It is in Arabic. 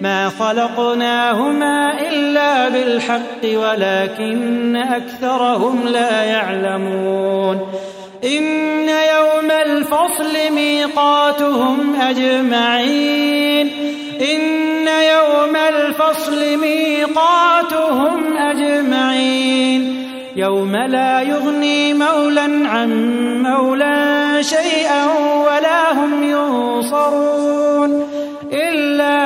ما خلقناهما إلا بالحق ولكن أكثرهم لا يعلمون. إن يوم الفصل ميقاتهم أجمعين. إن يوم الفصل ميقاتهم أجمعين. يوم لا يغني مولا عن مولا شيئا ولا هم ينصرون. إلا